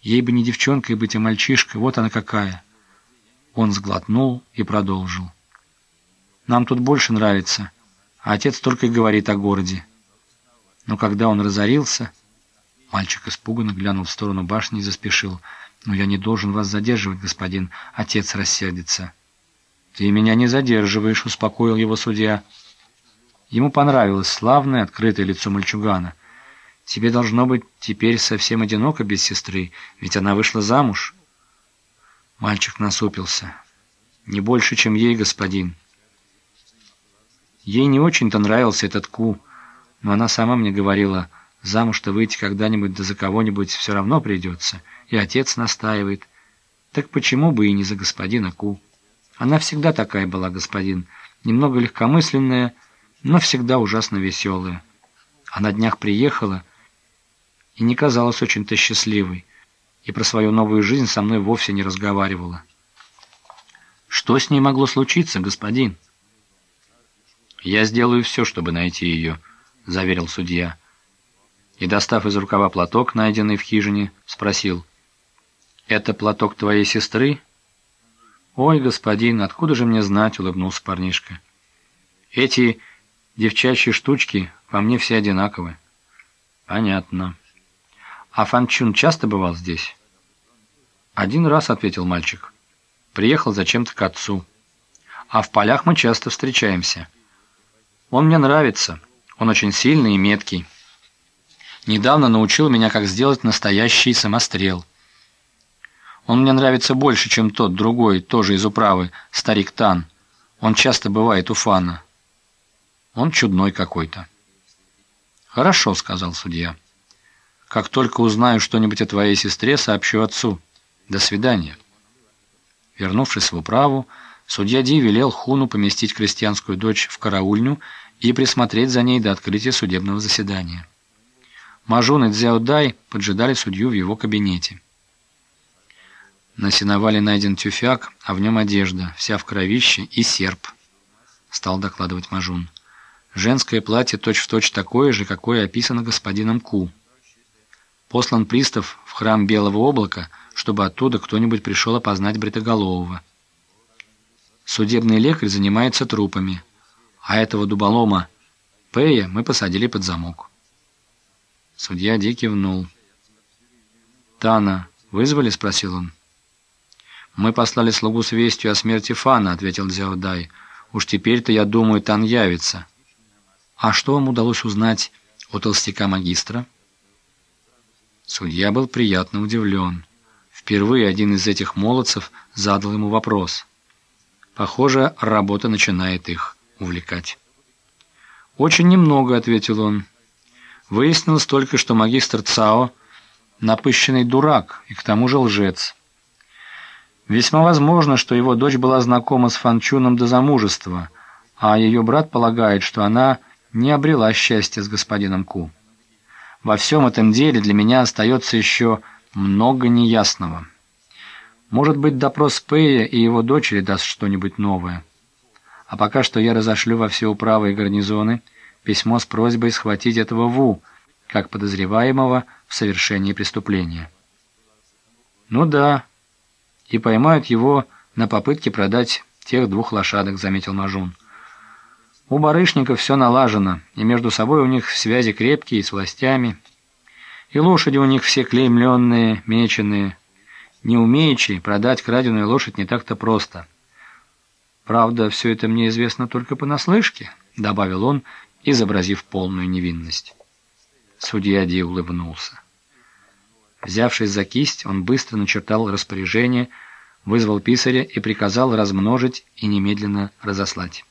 Ей бы не девчонкой быть, а мальчишкой, вот она какая. Он сглотнул и продолжил. Нам тут больше нравится, а отец только и говорит о городе. Но когда он разорился... Мальчик испуганно глянул в сторону башни и заспешил. «Но я не должен вас задерживать, господин. Отец рассердится». «Ты меня не задерживаешь», — успокоил его судья. Ему понравилось славное, открытое лицо мальчугана. «Тебе должно быть теперь совсем одиноко без сестры, ведь она вышла замуж». Мальчик насупился. «Не больше, чем ей, господин». Ей не очень-то нравился этот Ку, но она сама мне говорила, замуж-то выйти когда-нибудь да за кого-нибудь все равно придется, и отец настаивает. Так почему бы и не за господина Ку? Она всегда такая была, господин, немного легкомысленная, но всегда ужасно веселая. А на днях приехала и не казалась очень-то счастливой, и про свою новую жизнь со мной вовсе не разговаривала. Что с ней могло случиться, господин? Я сделаю все, чтобы найти ее, — заверил судья. И, достав из рукава платок, найденный в хижине, спросил. «Это платок твоей сестры?» «Ой, господин, откуда же мне знать?» — улыбнулся парнишка. «Эти девчачьи штучки во мне все одинаковы». «Понятно. А Фанчун часто бывал здесь?» «Один раз», — ответил мальчик. «Приехал зачем-то к отцу. А в полях мы часто встречаемся. Он мне нравится. Он очень сильный и меткий. Недавно научил меня, как сделать настоящий самострел». Он мне нравится больше, чем тот другой, тоже из управы, старик Тан. Он часто бывает у Фана. Он чудной какой-то. «Хорошо», — сказал судья. «Как только узнаю что-нибудь о твоей сестре, сообщу отцу. До свидания». Вернувшись в управу, судья Ди велел Хуну поместить крестьянскую дочь в караульню и присмотреть за ней до открытия судебного заседания. Мажун и Цзяо Дай поджидали судью в его кабинете. На сеновале найден тюфяк, а в нем одежда, вся в кровище и серп, стал докладывать Мажун. Женское платье точь-в-точь точь такое же, какое описано господином Ку. Послан пристав в храм Белого облака, чтобы оттуда кто-нибудь пришел опознать Бритоголового. Судебный лекарь занимается трупами, а этого дуболома Пэя мы посадили под замок. Судья Ди кивнул. «Тана вызвали?» — спросил он. «Мы послали слугу с вестью о смерти Фана», — ответил Дзяодай. «Уж теперь-то, я думаю, Тан явится». «А что вам удалось узнать о толстяка-магистра?» Судья был приятно удивлен. Впервые один из этих молодцев задал ему вопрос. Похоже, работа начинает их увлекать. «Очень немного», — ответил он. «Выяснилось только, что магистр Цао — напыщенный дурак и к тому же лжец». Весьма возможно, что его дочь была знакома с Фанчуном до замужества, а ее брат полагает, что она не обрела счастья с господином Ку. Во всем этом деле для меня остается еще много неясного. Может быть, допрос Пэя и его дочери даст что-нибудь новое. А пока что я разошлю во все управы и гарнизоны письмо с просьбой схватить этого Ву, как подозреваемого в совершении преступления. Ну да, и поймают его на попытке продать тех двух лошадок», — заметил Мажун. «У барышников все налажено, и между собой у них связи крепкие, с властями. И лошади у них все клеймленные, меченые. Не умеючи, продать краденую лошадь не так-то просто. Правда, все это мне известно только понаслышке», — добавил он, изобразив полную невинность. Судья Ди улыбнулся. Взявшись за кисть, он быстро начертал распоряжение, вызвал писаря и приказал размножить и немедленно разослать.